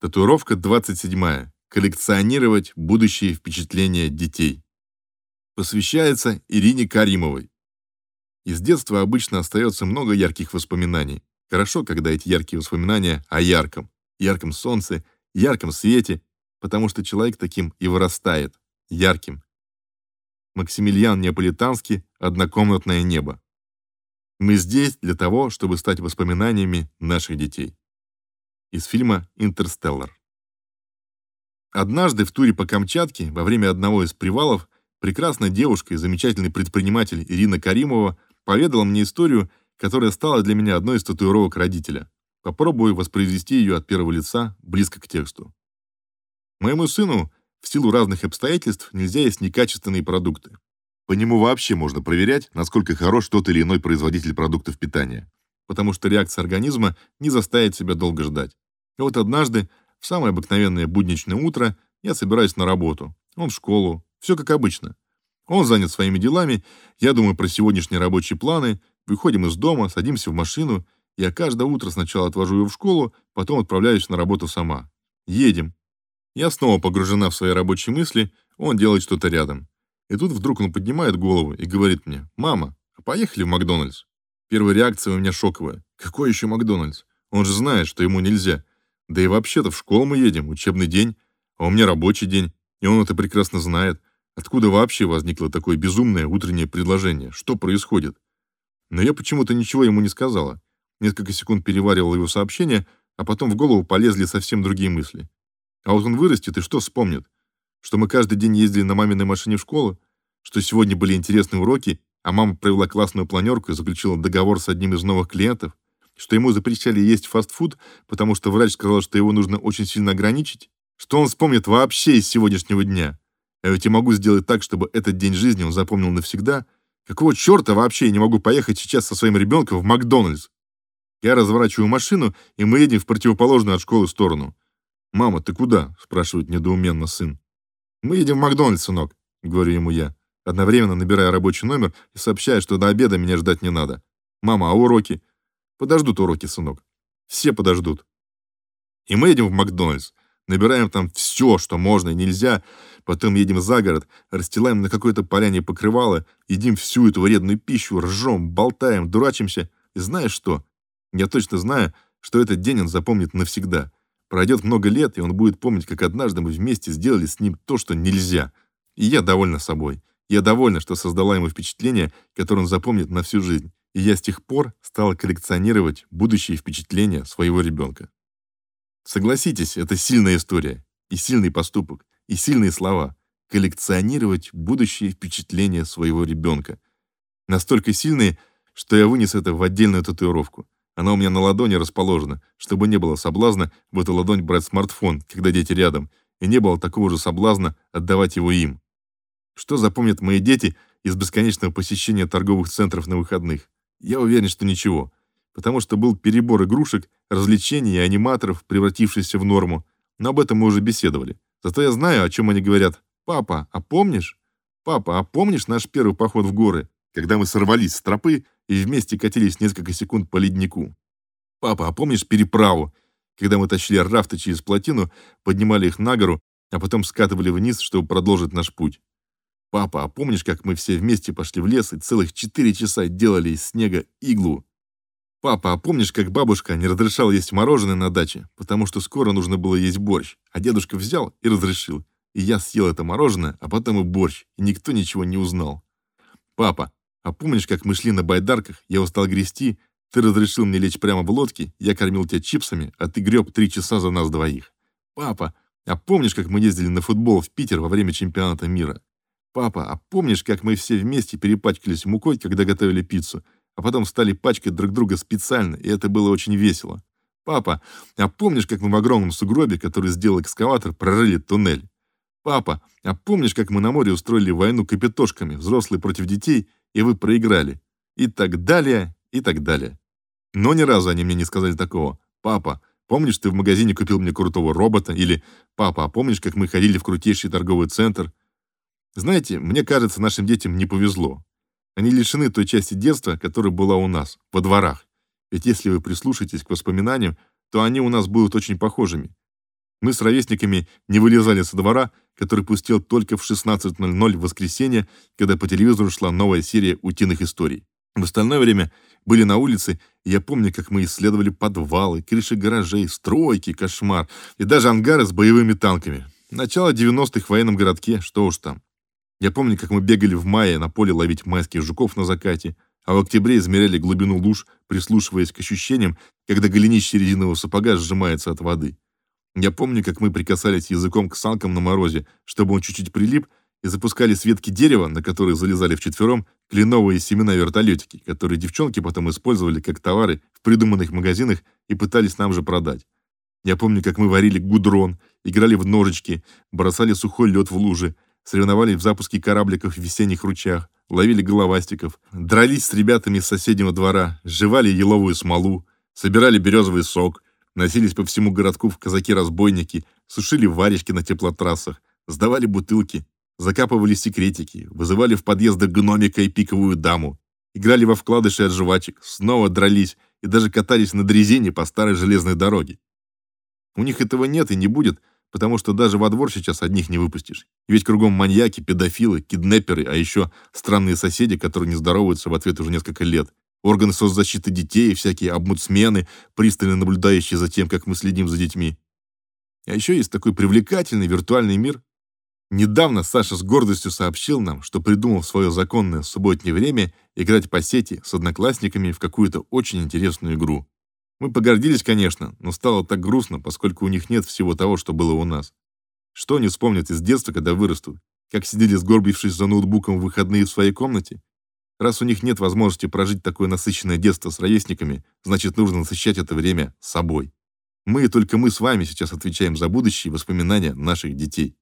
Татуировка 27. Коллекционировать будущие впечатления детей. Посвящается Ирине Каримовой. Из детства обычно остается много ярких воспоминаний. Хорошо, когда эти яркие воспоминания о ярком, ярком солнце, ярком свете, потому что человек таким и вырастает, ярким. Максимилиан Неаполитанский «Однокомнатное небо». Мы здесь для того, чтобы стать воспоминаниями наших детей из фильма «Интерстеллар». Однажды в туре по Камчатке во время одного из привалов прекрасная девушка и замечательный предприниматель Ирина Каримова поведала мне историю, которая стала для меня одной из татуировок родителя. Попробую воспроизвести ее от первого лица, близко к тексту. Моему сыну в силу разных обстоятельств нельзя есть некачественные продукты. По нему вообще можно проверять, насколько хорош тот или иной производитель продуктов питания потому что реакция организма не заставит себя долго ждать. И вот однажды, в самое обыкновенное будничное утро, я собираюсь на работу. Он в школу. Все как обычно. Он занят своими делами, я думаю про сегодняшние рабочие планы, выходим из дома, садимся в машину, я каждое утро сначала отвожу его в школу, потом отправляюсь на работу сама. Едем. Я снова погружена в свои рабочие мысли, он делает что-то рядом. И тут вдруг он поднимает голову и говорит мне, «Мама, а поехали в Макдональдс?» Первая реакция у меня шоковая. Какой еще Макдональдс? Он же знает, что ему нельзя. Да и вообще-то в школу мы едем, учебный день, а у меня рабочий день, и он это прекрасно знает. Откуда вообще возникло такое безумное утреннее предложение? Что происходит? Но я почему-то ничего ему не сказала. Несколько секунд переваривала его сообщение, а потом в голову полезли совсем другие мысли. А вот он вырастет и что вспомнит? Что мы каждый день ездили на маминой машине в школу? Что сегодня были интересные уроки, а мама провела классную планерку и заключила договор с одним из новых клиентов, что ему запрещали есть фастфуд, потому что врач сказал, что его нужно очень сильно ограничить, что он вспомнит вообще из сегодняшнего дня. А ведь я могу сделать так, чтобы этот день жизни он запомнил навсегда. Какого черта вообще я не могу поехать сейчас со своим ребенком в Макдональдс? Я разворачиваю машину, и мы едем в противоположную от школы сторону. «Мама, ты куда?» — спрашивает недоуменно сын. «Мы едем в Макдональдс, сынок», — говорю ему я одновременно набирая рабочий номер и сообщая, что до обеда меня ждать не надо. «Мама, а уроки?» «Подождут уроки, сынок. Все подождут». И мы едем в Макдональдс, набираем там все, что можно и нельзя, потом едем за город, расстилаем на какой-то поляне покрывало, едим всю эту вредную пищу, ржем, болтаем, дурачимся. И знаешь что? Я точно знаю, что этот день он запомнит навсегда. Пройдет много лет, и он будет помнить, как однажды мы вместе сделали с ним то, что нельзя. И я довольна собой. Я довольна, что создала ему впечатление, которое он запомнит на всю жизнь, и я с тех пор стала коллекционировать будущие впечатления своего ребенка. Согласитесь, это сильная история, и сильный поступок, и сильные слова. Коллекционировать будущие впечатления своего ребенка. Настолько сильные, что я вынес это в отдельную татуировку. Она у меня на ладони расположена, чтобы не было соблазна в эту ладонь брать смартфон, когда дети рядом, и не было такого же соблазна отдавать его им. Что запомнят мои дети из бесконечного посещения торговых центров на выходных? Я уверен, что ничего, потому что был перебор игрушек, развлечений и аниматоров, превратившийся в норму. Но об этом мы уже беседовали. Зато я знаю, о чем они говорят. «Папа, а помнишь? Папа, а помнишь наш первый поход в горы, когда мы сорвались с тропы и вместе катились несколько секунд по леднику? Папа, а помнишь переправу, когда мы тащили рафты через плотину, поднимали их на гору, а потом скатывали вниз, чтобы продолжить наш путь? «Папа, а помнишь, как мы все вместе пошли в лес и целых четыре часа делали из снега иглу? Папа, а помнишь, как бабушка не разрешала есть мороженое на даче, потому что скоро нужно было есть борщ, а дедушка взял и разрешил, и я съел это мороженое, а потом и борщ, и никто ничего не узнал? Папа, а помнишь, как мы шли на байдарках, я устал грести, ты разрешил мне лечь прямо в лодке, я кормил тебя чипсами, а ты греб три часа за нас двоих? Папа, а помнишь, как мы ездили на футбол в Питер во время чемпионата мира? «Папа, а помнишь, как мы все вместе перепачкались мукой, когда готовили пиццу, а потом стали пачкать друг друга специально, и это было очень весело? Папа, а помнишь, как мы в огромном сугробе, который сделал экскаватор, прорыли туннель? Папа, а помнишь, как мы на море устроили войну капитошками, взрослые против детей, и вы проиграли? И так далее, и так далее. Но ни разу они мне не сказали такого. Папа, помнишь, ты в магазине купил мне крутого робота? Или папа, а помнишь, как мы ходили в крутейший торговый центр? Знаете, мне кажется, нашим детям не повезло. Они лишены той части детства, которая была у нас, во дворах. Ведь если вы прислушаетесь к воспоминаниям, то они у нас будут очень похожими. Мы с ровесниками не вылезали со двора, который пустел только в 16:00 в воскресенье, когда по телевизору шла новая серия утиных историй. В остальное время были на улице, и я помню, как мы исследовали подвалы, крыши гаражей, стройки, кошмар и даже ангары с боевыми танками. Начало 90-х в военном городке, что уж там. Я помню, как мы бегали в мае на поле ловить майских жуков на закате, а в октябре измеряли глубину луж, прислушиваясь к ощущениям, когда голенище резинового сапога сжимается от воды. Я помню, как мы прикасались языком к санкам на морозе, чтобы он чуть-чуть прилип, и запускали с ветки дерева, на которые залезали вчетвером, кленовые семена вертолетики, которые девчонки потом использовали как товары в придуманных магазинах и пытались нам же продать. Я помню, как мы варили гудрон, играли в ножички, бросали сухой лед в лужи, соревновались в запуске корабликов в весенних ручьях, ловили головастиков, дрались с ребятами из соседнего двора, жевали еловую смолу, собирали березовый сок, носились по всему городку в казаки-разбойники, сушили варежки на теплотрассах, сдавали бутылки, закапывали секретики, вызывали в подъездах гномика и пиковую даму, играли во вкладыши от жвачек, снова дрались и даже катались на дрезине по старой железной дороге. У них этого нет и не будет, потому что даже во двор сейчас одних не выпустишь. Ведь кругом маньяки, педофилы, киднеперы, а еще странные соседи, которые не здороваются в ответ уже несколько лет. Органы соцзащиты детей, всякие обмудсмены, пристально наблюдающие за тем, как мы следим за детьми. А еще есть такой привлекательный виртуальный мир. Недавно Саша с гордостью сообщил нам, что придумал в свое законное субботнее время играть по сети с одноклассниками в какую-то очень интересную игру. Мы погордились, конечно, но стало так грустно, поскольку у них нет всего того, что было у нас. Что они вспомнят из детства, когда вырастут? Как сидели сгорбившись за ноутбуком в выходные в своей комнате? Раз у них нет возможности прожить такое насыщенное детство с ровесниками, значит, нужно насыщать это время собой. Мы и только мы с вами сейчас отвечаем за будущие воспоминания наших детей.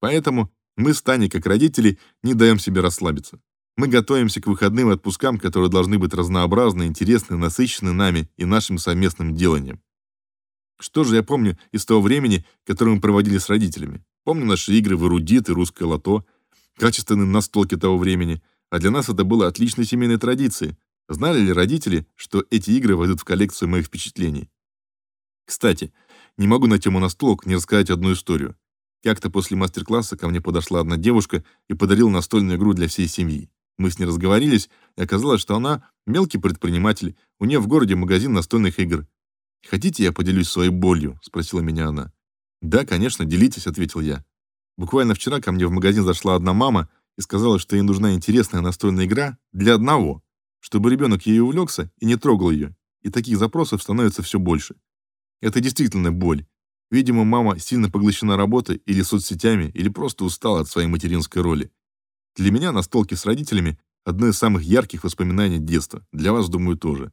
Поэтому мы с Таней, как родители, не даем себе расслабиться. Мы готовимся к выходным и отпускам, которые должны быть разнообразны, интересны, насыщены нами и нашим совместным деланием. Что же я помню из того времени, которое мы проводили с родителями? Помню наши игры в эрудит и русское лото, качественные настолки того времени, а для нас это было отличной семейной традицией. Знали ли родители, что эти игры войдут в коллекцию моих впечатлений? Кстати, не могу на тему настолок не рассказать одну историю. Как-то после мастер-класса ко мне подошла одна девушка и подарила настольную игру для всей семьи. Мы с ней разговорились, и оказалось, что она мелкий предприниматель, у нее в городе магазин настольных игр. «Хотите, я поделюсь своей болью?» — спросила меня она. «Да, конечно, делитесь», — ответил я. Буквально вчера ко мне в магазин зашла одна мама и сказала, что ей нужна интересная настольная игра для одного, чтобы ребенок ею увлекся и не трогал ее. И таких запросов становится все больше. Это действительно боль. Видимо, мама сильно поглощена работой или соцсетями, или просто устала от своей материнской роли. Для меня настолки с родителями одно из самых ярких воспоминаний детства. Для вас, думаю, тоже.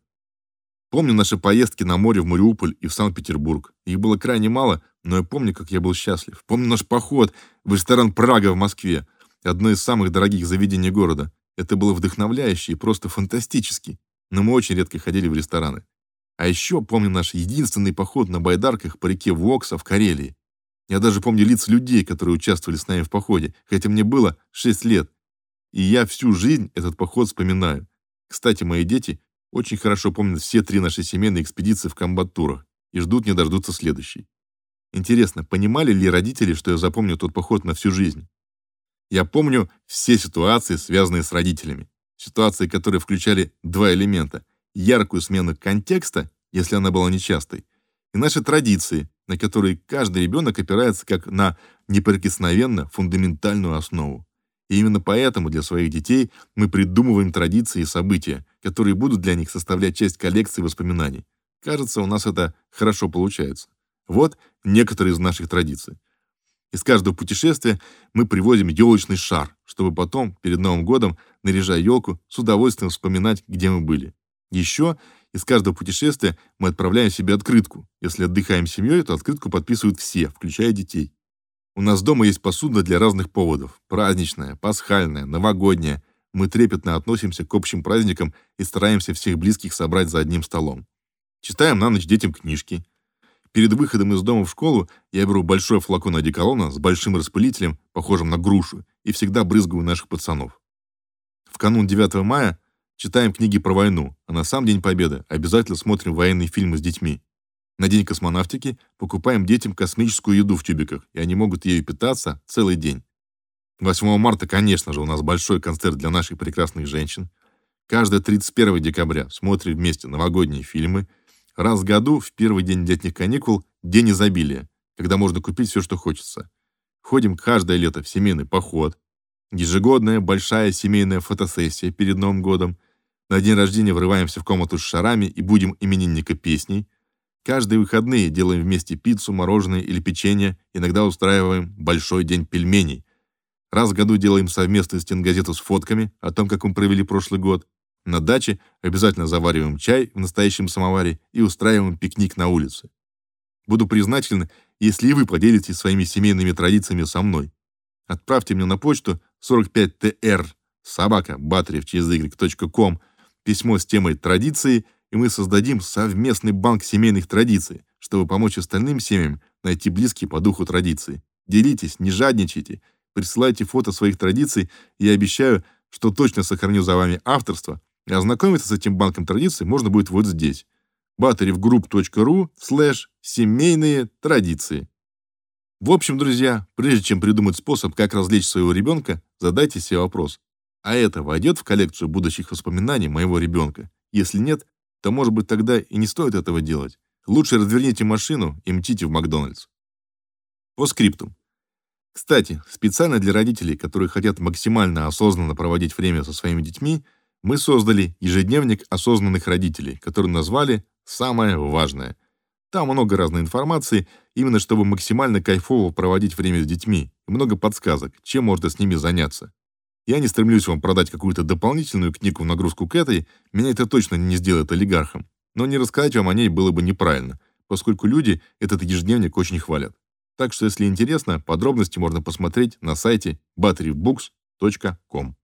Помню наши поездки на море в Мариуполь и в Санкт-Петербург. Их было крайне мало, но я помню, как я был счастлив. Помню наш поход в ресторан Прага в Москве, одно из самых дорогих заведений города. Это было вдохновляюще и просто фантастически. Но мы очень редко ходили в рестораны. А еще помню наш единственный поход на байдарках по реке Вокса в Карелии. Я даже помню лица людей, которые участвовали с нами в походе, хотя мне было 6 лет. И я всю жизнь этот поход вспоминаю. Кстати, мои дети очень хорошо помнят все три наши семейные экспедиции в комбат-турах и ждут не дождутся следующей. Интересно, понимали ли родители, что я запомню тот поход на всю жизнь? Я помню все ситуации, связанные с родителями. Ситуации, которые включали два элемента: яркую смену контекста, если она была нечастой, и наши традиции, на которые каждый ребенок опирается как на неприкосновенно фундаментальную основу. И именно поэтому для своих детей мы придумываем традиции и события, которые будут для них составлять часть коллекции воспоминаний. Кажется, у нас это хорошо получается. Вот некоторые из наших традиций. Из каждого путешествия мы привозим елочный шар, чтобы потом, перед Новым годом, наряжая елку, с удовольствием вспоминать, где мы были. Еще из каждого путешествия мы отправляем себе открытку. Если отдыхаем с семьей, то открытку подписывают все, включая детей. У нас дома есть посуда для разных поводов: праздничная, пасхальная, новогодняя. Мы трепетно относимся к общим праздникам и стараемся всех близких собрать за одним столом. Читаем на ночь детям книжки. Перед выходом из дома в школу я беру большой флакон одеколона с большим распылителем, похожим на грушу, и всегда брызгаю наших пацанов. В канун 9 мая читаем книги про войну, а на сам День Победы обязательно смотрим военные фильмы с детьми. На день космонавтики покупаем детям космическую еду в тюбиках, и они могут ею питаться целый день. 8 марта, конечно же, у нас большой концерт для наших прекрасных женщин. Каждое 31 декабря смотрим вместе новогодние фильмы. Раз в году, в первый день летних каникул, день изобилия, когда можно купить все, что хочется. Ходим каждое лето в семейный поход. Ежегодная большая семейная фотосессия перед Новым годом. На день рождения врываемся в комнату с шарами и будем именинника песней. Каждые выходные делаем вместе пиццу, мороженое или печенье, иногда устраиваем большой день пельменей. Раз в году делаем совместную стенгазету с фотками о том, как мы провели прошлый год. На даче обязательно завариваем чай в настоящем самоваре и устраиваем пикник на улице. Буду признателен, если и вы поделитесь своими семейными традициями со мной. Отправьте мне на почту 45tr собака battery.com письмо с темой традиции и мы создадим совместный банк семейных традиций, чтобы помочь остальным семьям найти близкие по духу традиции. Делитесь, не жадничайте, присылайте фото своих традиций, и я обещаю, что точно сохраню за вами авторство, и ознакомиться с этим банком традиций можно будет вот здесь. batterygroup.ru слэш семейные традиции. В общем, друзья, прежде чем придумать способ, как развлечь своего ребенка, задайте себе вопрос. А это войдет в коллекцию будущих воспоминаний моего ребенка? Если нет, то, может быть, тогда и не стоит этого делать. Лучше разверните машину и мчите в Макдональдс. По скриптум. Кстати, специально для родителей, которые хотят максимально осознанно проводить время со своими детьми, мы создали ежедневник осознанных родителей, который назвали «Самое важное». Там много разной информации, именно чтобы максимально кайфово проводить время с детьми, и много подсказок, чем можно с ними заняться. Я не стремлюсь вам продать какую-то дополнительную книгу в нагрузку к этой, меня это точно не сделает олигархом. Но не рассказать вам о ней было бы неправильно, поскольку люди этот ежедневник очень хвалят. Так что, если интересно, подробности можно посмотреть на сайте batterybooks.com.